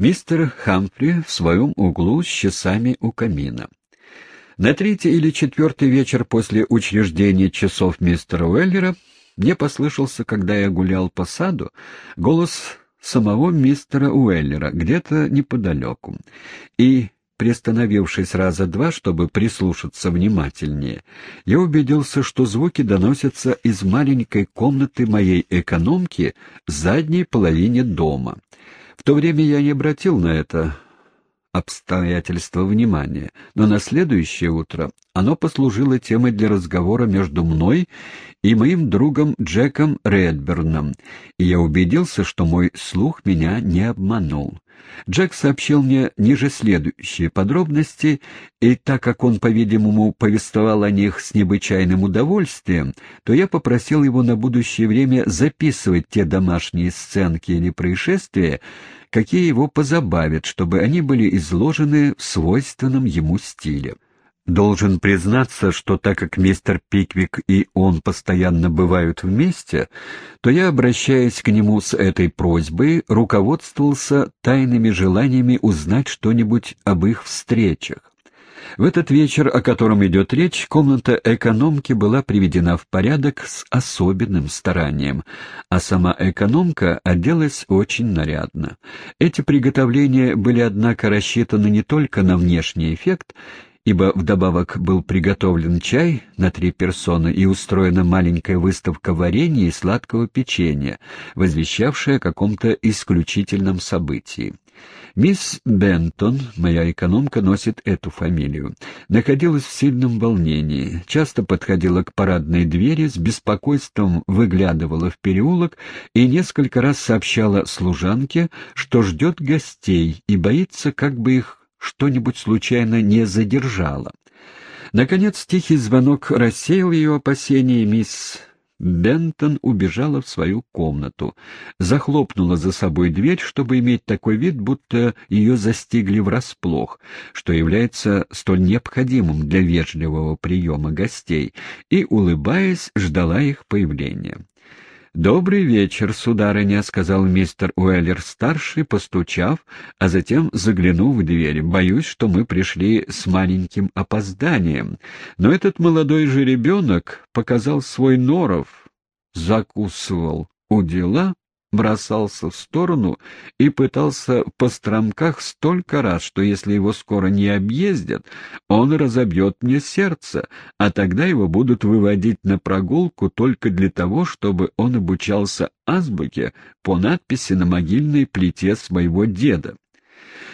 Мистер Хамфри в своем углу с часами у камина. На третий или четвертый вечер после учреждения часов мистера Уэллера мне послышался, когда я гулял по саду, голос самого мистера Уэллера где-то неподалеку. И, приостановившись раза два, чтобы прислушаться внимательнее, я убедился, что звуки доносятся из маленькой комнаты моей экономки в задней половине дома. В то время я не обратил на это обстоятельства внимания, но на следующее утро оно послужило темой для разговора между мной и моим другом Джеком Редберном, и я убедился, что мой слух меня не обманул. Джек сообщил мне ниже следующие подробности, и так как он, по-видимому, повествовал о них с необычайным удовольствием, то я попросил его на будущее время записывать те домашние сценки или происшествия, какие его позабавят, чтобы они были изложены в свойственном ему стиле. Должен признаться, что так как мистер Пиквик и он постоянно бывают вместе, то я, обращаясь к нему с этой просьбой, руководствовался тайными желаниями узнать что-нибудь об их встречах. В этот вечер, о котором идет речь, комната экономки была приведена в порядок с особенным старанием, а сама экономка оделась очень нарядно. Эти приготовления были, однако, рассчитаны не только на внешний эффект, ибо вдобавок был приготовлен чай на три персоны и устроена маленькая выставка варенья и сладкого печенья, возвещавшая о каком-то исключительном событии. Мисс Бентон, моя экономка, носит эту фамилию, находилась в сильном волнении, часто подходила к парадной двери, с беспокойством выглядывала в переулок и несколько раз сообщала служанке, что ждет гостей и боится, как бы их что-нибудь случайно не задержало. Наконец тихий звонок рассеял ее опасения, мисс Бентон убежала в свою комнату, захлопнула за собой дверь, чтобы иметь такой вид, будто ее застигли врасплох, что является столь необходимым для вежливого приема гостей, и, улыбаясь, ждала их появления. «Добрый вечер, сударыня», — сказал мистер Уэллер-старший, постучав, а затем заглянув в дверь. «Боюсь, что мы пришли с маленьким опозданием. Но этот молодой же ребенок показал свой норов, закусывал у дела бросался в сторону и пытался по стромках столько раз, что если его скоро не объездят, он разобьет мне сердце, а тогда его будут выводить на прогулку только для того, чтобы он обучался азбуке по надписи на могильной плите своего деда.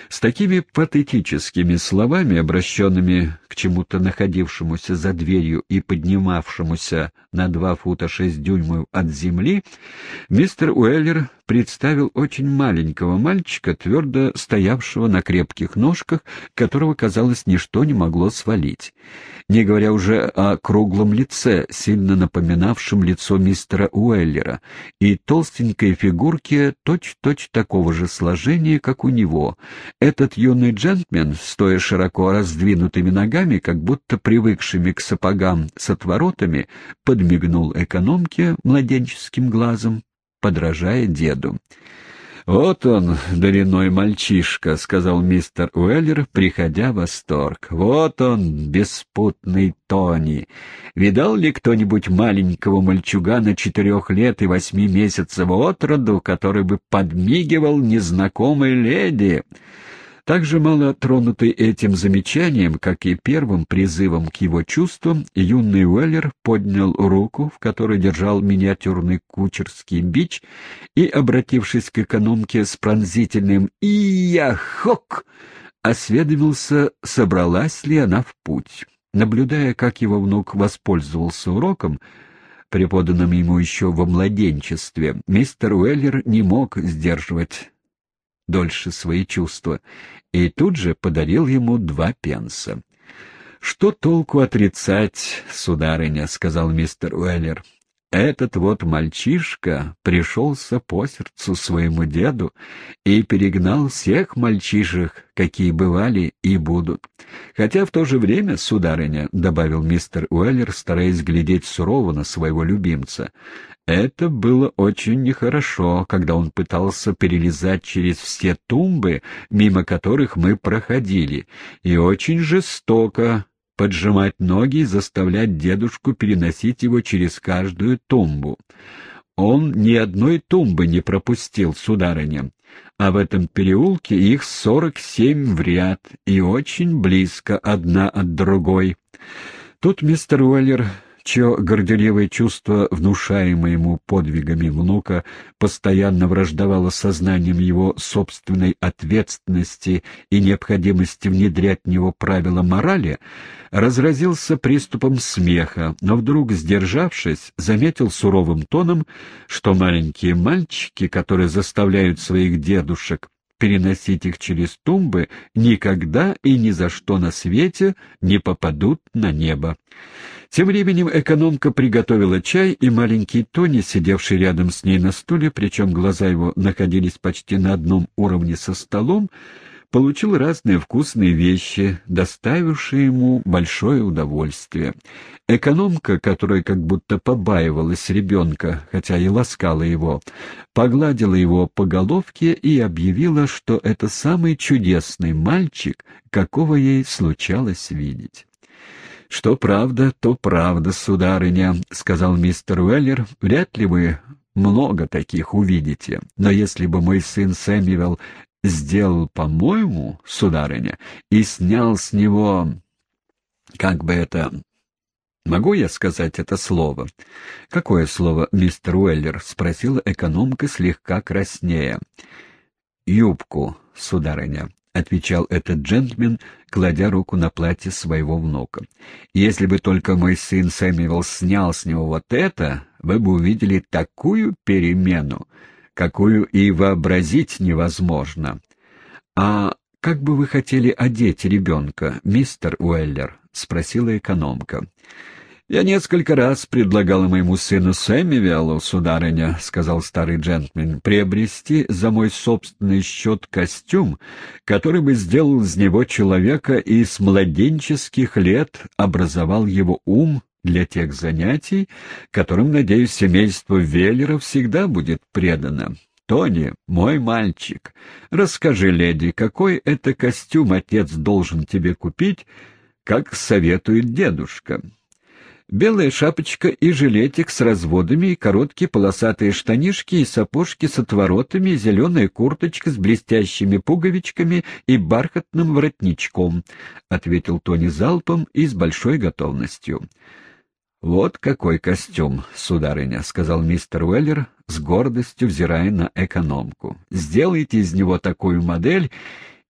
С такими патетическими словами, обращенными к чему-то находившемуся за дверью и поднимавшемуся на два фута шесть дюймов от земли, мистер Уэллер представил очень маленького мальчика, твердо стоявшего на крепких ножках, которого, казалось, ничто не могло свалить. Не говоря уже о круглом лице, сильно напоминавшем лицо мистера Уэллера, и толстенькой фигурке точь-точь такого же сложения, как у него. Этот юный джентльмен, стоя широко раздвинутыми ногами, как будто привыкшими к сапогам с отворотами, подмигнул экономке младенческим глазом, подражая деду. «Вот он, длинной мальчишка», — сказал мистер Уэллер, приходя в восторг. «Вот он, беспутный Тони. Видал ли кто-нибудь маленького мальчугана четырех лет и восьми месяцев от роду, который бы подмигивал незнакомой леди?» Также мало тронутый этим замечанием, как и первым призывом к его чувствам, юный Уэллер поднял руку, в которой держал миниатюрный кучерский бич, и, обратившись к экономке с пронзительным «Ия-хок!», осведомился, собралась ли она в путь. Наблюдая, как его внук воспользовался уроком, преподанным ему еще во младенчестве, мистер Уэллер не мог сдерживать дольше свои чувства, и тут же подарил ему два пенса. — Что толку отрицать, сударыня, — сказал мистер Уэллер. Этот вот мальчишка пришелся по сердцу своему деду и перегнал всех мальчишек, какие бывали и будут. Хотя в то же время, сударыня, — добавил мистер Уэллер, стараясь глядеть сурово на своего любимца, — это было очень нехорошо, когда он пытался перелезать через все тумбы, мимо которых мы проходили, и очень жестоко, поджимать ноги и заставлять дедушку переносить его через каждую тумбу. Он ни одной тумбы не пропустил, сударыня, а в этом переулке их сорок семь в ряд и очень близко одна от другой. Тут мистер Уэллер чье горделивое чувство, внушаемое ему подвигами внука, постоянно враждовало сознанием его собственной ответственности и необходимости внедрять в него правила морали, разразился приступом смеха, но вдруг, сдержавшись, заметил суровым тоном, что маленькие мальчики, которые заставляют своих дедушек переносить их через тумбы, никогда и ни за что на свете не попадут на небо. Тем временем экономка приготовила чай, и маленький Тони, сидевший рядом с ней на стуле, причем глаза его находились почти на одном уровне со столом, получил разные вкусные вещи, доставившие ему большое удовольствие. Экономка, которая как будто побаивалась ребенка, хотя и ласкала его, погладила его по головке и объявила, что это самый чудесный мальчик, какого ей случалось видеть. «Что правда, то правда, сударыня», — сказал мистер Уэллер. «Вряд ли вы много таких увидите. Но если бы мой сын Сэмюэл сделал, по-моему, сударыня, и снял с него, как бы это... Могу я сказать это слово? — Какое слово, мистер Уэллер? — спросила экономка слегка краснея. — Юбку, сударыня, — отвечал этот джентльмен, кладя руку на платье своего внука. — Если бы только мой сын Сэмюэл снял с него вот это, вы бы увидели такую перемену какую и вообразить невозможно. «А как бы вы хотели одеть ребенка, мистер Уэллер?» — спросила экономка. «Я несколько раз предлагал моему сыну Сэмюэлу, сударыня, — сказал старый джентльмен, — приобрести за мой собственный счет костюм, который бы сделал из него человека и с младенческих лет образовал его ум для тех занятий, которым, надеюсь, семейство Веллера всегда будет предано. Тони, мой мальчик, расскажи, леди, какой это костюм отец должен тебе купить, как советует дедушка. Белая шапочка и жилетик с разводами, короткие полосатые штанишки, и сапожки с отворотами, зеленая курточка с блестящими пуговичками и бархатным воротничком, — ответил Тони залпом и с большой готовностью. «Вот какой костюм, сударыня», — сказал мистер Уэллер, с гордостью взирая на экономку. «Сделайте из него такую модель,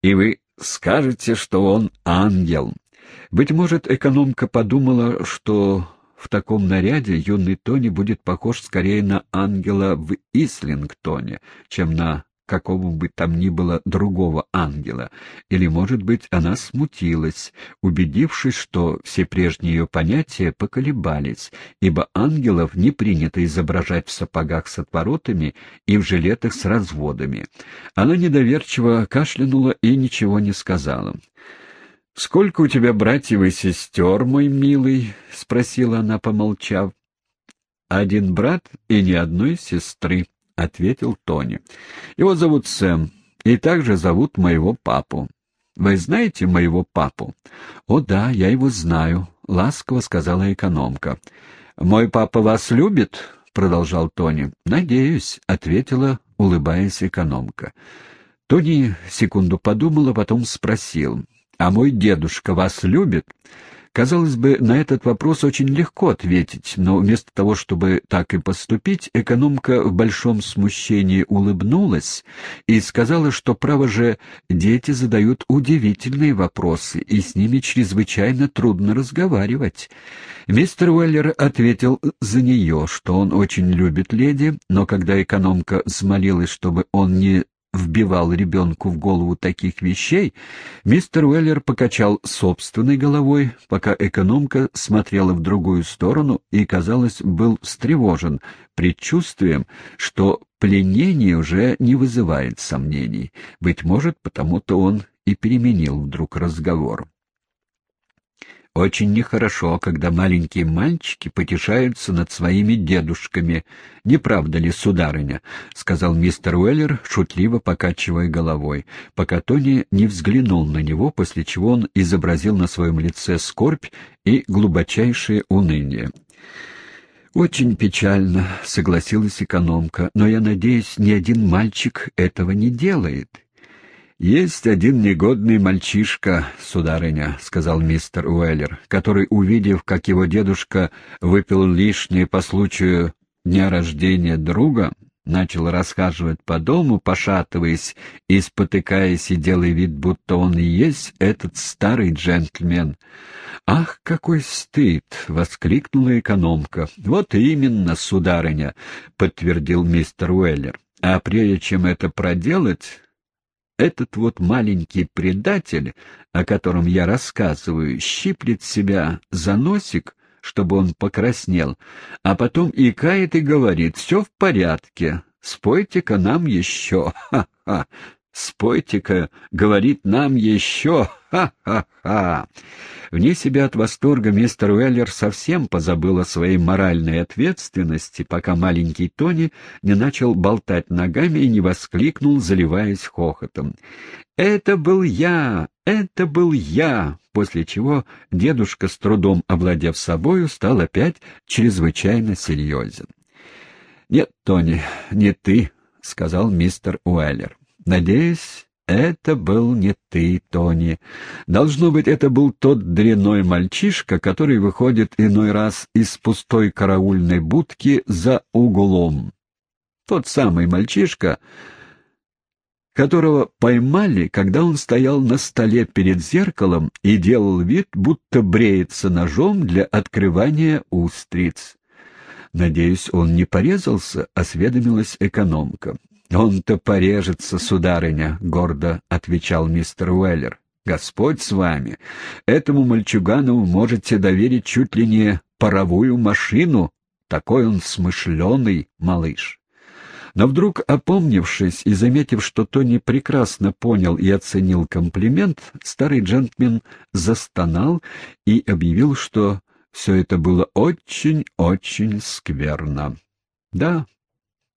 и вы скажете, что он ангел». Быть может, экономка подумала, что в таком наряде юный Тони будет похож скорее на ангела в Ислингтоне, чем на какого бы там ни было другого ангела, или, может быть, она смутилась, убедившись, что все прежние ее понятия поколебались, ибо ангелов не принято изображать в сапогах с отворотами и в жилетах с разводами. Она недоверчиво кашлянула и ничего не сказала. «Сколько у тебя братьев и сестер, мой милый?» — спросила она, помолчав. «Один брат и ни одной сестры», — ответил Тони. «Его зовут Сэм, и также зовут моего папу. Вы знаете моего папу?» «О да, я его знаю», — ласково сказала экономка. «Мой папа вас любит?» — продолжал Тони. «Надеюсь», — ответила, улыбаясь экономка. Тони секунду подумал, а потом спросил. «А мой дедушка вас любит?» Казалось бы, на этот вопрос очень легко ответить, но вместо того, чтобы так и поступить, экономка в большом смущении улыбнулась и сказала, что, право же, дети задают удивительные вопросы, и с ними чрезвычайно трудно разговаривать. Мистер Уэллер ответил за нее, что он очень любит леди, но когда экономка взмолилась, чтобы он не вбивал ребенку в голову таких вещей, мистер Уэллер покачал собственной головой, пока экономка смотрела в другую сторону и, казалось, был встревожен предчувствием, что пленение уже не вызывает сомнений. Быть может, потому-то он и переменил вдруг разговор. Очень нехорошо, когда маленькие мальчики потешаются над своими дедушками. Не правда ли, сударыня? — сказал мистер Уэллер, шутливо покачивая головой, пока Тони не взглянул на него, после чего он изобразил на своем лице скорбь и глубочайшее уныние. «Очень печально», — согласилась экономка, — «но я надеюсь, ни один мальчик этого не делает». «Есть один негодный мальчишка, сударыня», — сказал мистер Уэллер, который, увидев, как его дедушка выпил лишнее по случаю дня рождения друга, начал расхаживать по дому, пошатываясь и спотыкаясь и делая вид, будто он и есть этот старый джентльмен. «Ах, какой стыд!» — воскликнула экономка. «Вот именно, сударыня», — подтвердил мистер Уэллер. «А прежде чем это проделать, этот вот маленький предатель, о котором я рассказываю, щиплет себя за носик, чтобы он покраснел, а потом икает и говорит «все в порядке, спойте-ка нам еще, ха-ха». «Спойте-ка, — говорит нам еще, ха-ха-ха!» Вне себя от восторга мистер Уэллер совсем позабыл о своей моральной ответственности, пока маленький Тони не начал болтать ногами и не воскликнул, заливаясь хохотом. «Это был я! Это был я!» После чего дедушка, с трудом овладев собою, стал опять чрезвычайно серьезен. «Нет, Тони, не ты», — сказал мистер Уэллер. Надеюсь, это был не ты, Тони. Должно быть, это был тот дряной мальчишка, который выходит иной раз из пустой караульной будки за углом. Тот самый мальчишка, которого поймали, когда он стоял на столе перед зеркалом и делал вид, будто бреется ножом для открывания устриц. «Надеюсь, он не порезался?» — осведомилась экономка. «Он-то порежется, сударыня», — гордо отвечал мистер Уэллер. «Господь с вами! Этому мальчугану можете доверить чуть ли не паровую машину. Такой он смышленый малыш». Но вдруг, опомнившись и заметив, что Тони прекрасно понял и оценил комплимент, старый джентльмен застонал и объявил, что все это было очень-очень скверно. «Да,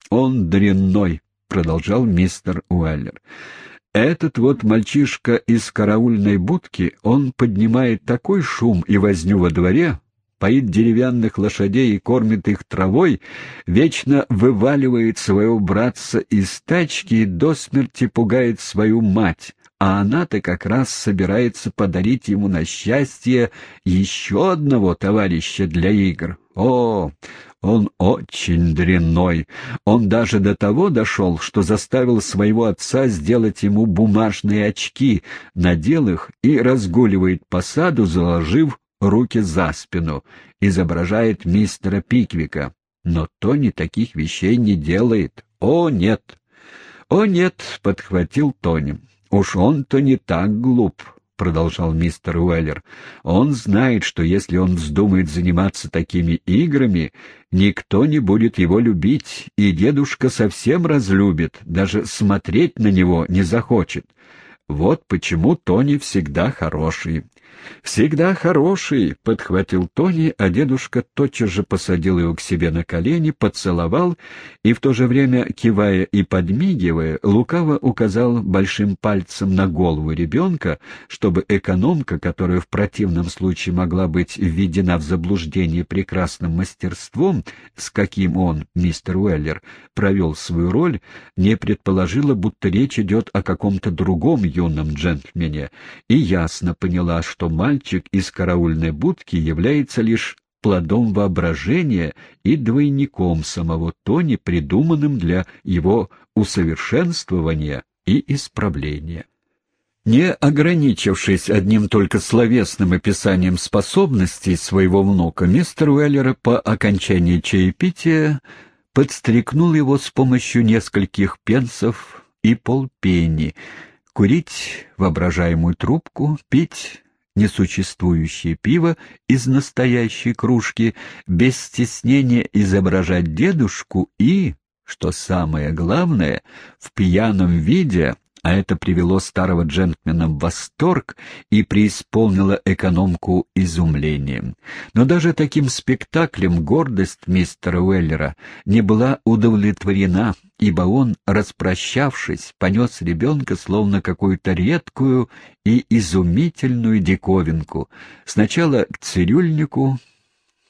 он дрянной», продолжал мистер Уэллер. Этот вот мальчишка из караульной будки, он поднимает такой шум и возню во дворе, поит деревянных лошадей и кормит их травой, вечно вываливает своего братца из тачки и до смерти пугает свою мать, а она-то как раз собирается подарить ему на счастье еще одного товарища для игр. О, он очень дрянной. Он даже до того дошел, что заставил своего отца сделать ему бумажные очки, надел их и разгуливает по саду, заложив руки за спину, изображает мистера Пиквика. Но Тони таких вещей не делает. О, нет! О, нет, — подхватил Тони. Уж он-то не так глуп продолжал мистер Уэллер. «Он знает, что если он вздумает заниматься такими играми, никто не будет его любить, и дедушка совсем разлюбит, даже смотреть на него не захочет. Вот почему Тони всегда хороший. «Всегда хороший», — подхватил Тони, а дедушка тотчас же посадил его к себе на колени, поцеловал и, в то же время, кивая и подмигивая, лукаво указал большим пальцем на голову ребенка, чтобы экономка, которая в противном случае могла быть введена в заблуждение прекрасным мастерством, с каким он, мистер Уэллер, провел свою роль, не предположила, будто речь идет о каком-то другом юном джентльмене, и ясно поняла, что мальчик из караульной будки является лишь плодом воображения и двойником самого Тони, придуманным для его усовершенствования и исправления. Не ограничившись одним только словесным описанием способностей своего внука, мистер Уэллер по окончании чаепития подстрекнул его с помощью нескольких пенсов и полпенни, курить воображаемую трубку, пить несуществующее пиво из настоящей кружки, без стеснения изображать дедушку и, что самое главное, в пьяном виде а это привело старого джентльмена в восторг и преисполнило экономку изумлением. Но даже таким спектаклем гордость мистера Уэллера не была удовлетворена, ибо он, распрощавшись, понес ребенка словно какую-то редкую и изумительную диковинку, сначала к цирюльнику,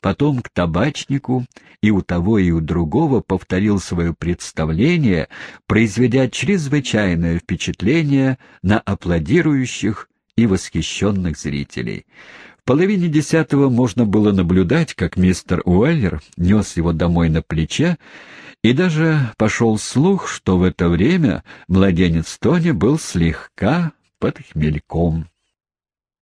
потом к табачнику, и у того и у другого повторил свое представление, произведя чрезвычайное впечатление на аплодирующих и восхищенных зрителей. В половине десятого можно было наблюдать, как мистер Уэллер нес его домой на плече, и даже пошел слух, что в это время младенец Тони был слегка под хмельком.